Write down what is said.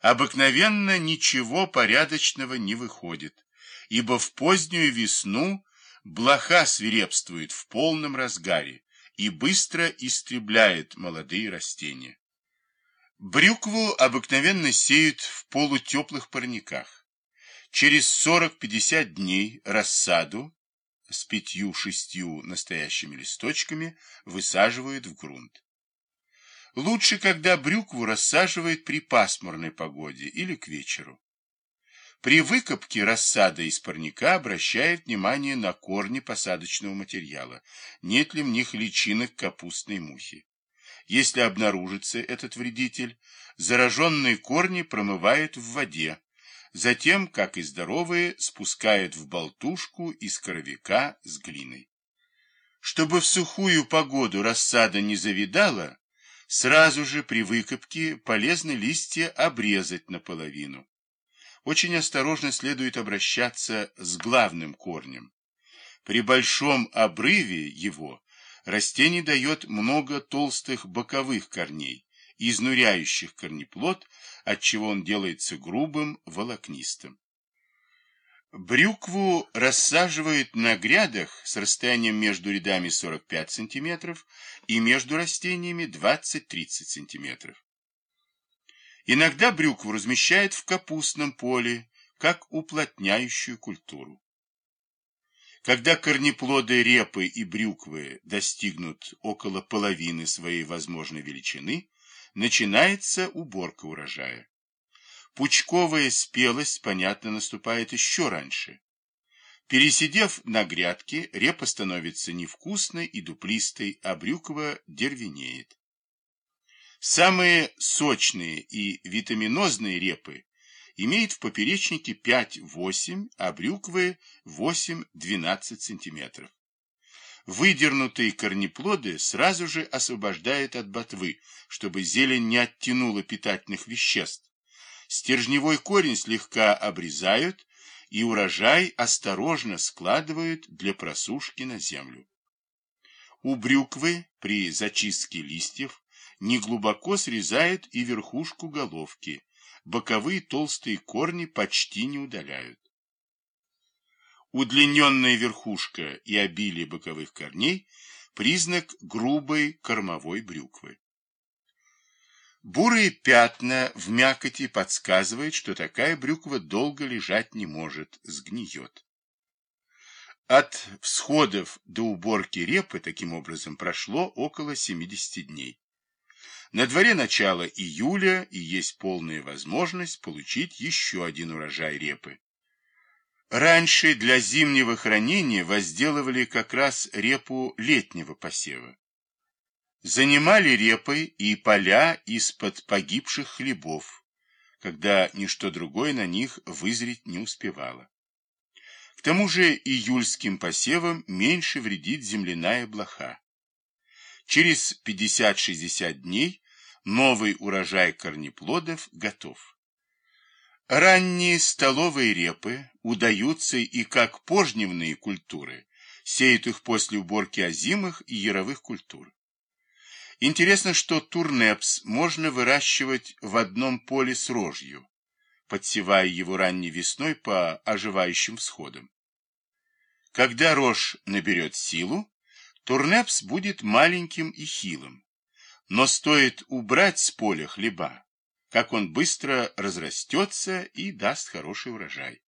обыкновенно ничего порядочного не выходит, ибо в позднюю весну блоха свирепствует в полном разгаре и быстро истребляет молодые растения. Брюкву обыкновенно сеют в полутеплых парниках. Через 40-50 дней рассаду с пятью-шестью настоящими листочками высаживают в грунт. Лучше, когда брюкву рассаживают при пасмурной погоде или к вечеру. При выкопке рассада из парника обращает внимание на корни посадочного материала, нет ли в них личинок капустной мухи. Если обнаружится этот вредитель, зараженные корни промывают в воде, затем, как и здоровые, спускают в болтушку из коровика с глиной. Чтобы в сухую погоду рассада не завидала, сразу же при выкопке полезно листья обрезать наполовину. Очень осторожно следует обращаться с главным корнем. При большом обрыве его растение дает много толстых боковых корней, изнуряющих корнеплод, отчего он делается грубым, волокнистым. Брюкву рассаживают на грядах с расстоянием между рядами 45 см и между растениями 20-30 см. Иногда брюкву размещают в капустном поле, как уплотняющую культуру. Когда корнеплоды репы и брюквы достигнут около половины своей возможной величины, начинается уборка урожая. Пучковая спелость, понятно, наступает еще раньше. Пересидев на грядке, репа становится невкусной и дуплистой, а брюква дервенеет. Самые сочные и витаминозные репы имеют в поперечнике 5-8, а брюквы 8-12 см. Выдернутые корнеплоды сразу же освобождают от ботвы, чтобы зелень не оттянула питательных веществ. Стержневой корень слегка обрезают и урожай осторожно складывают для просушки на землю. У брюквы при зачистке листьев неглубоко срезают и верхушку головки, боковые толстые корни почти не удаляют. Удлиненная верхушка и обилие боковых корней – признак грубой кормовой брюквы. Бурые пятна в мякоти подсказывают, что такая брюква долго лежать не может, сгниет. От всходов до уборки репы таким образом прошло около 70 дней. На дворе начало июля и есть полная возможность получить еще один урожай репы. Раньше для зимнего хранения возделывали как раз репу летнего посева. Занимали репой и поля из-под погибших хлебов, когда ничто другое на них вызреть не успевало. К тому же июльским посевам меньше вредит земляная блоха. Через 50-60 дней новый урожай корнеплодов готов. Ранние столовые репы удаются и как пожневные культуры, сеют их после уборки озимых и яровых культур. Интересно, что турнепс можно выращивать в одном поле с рожью, подсевая его ранней весной по оживающим всходам. Когда рожь наберет силу, Турнепс будет маленьким и хилым, но стоит убрать с поля хлеба, как он быстро разрастется и даст хороший урожай.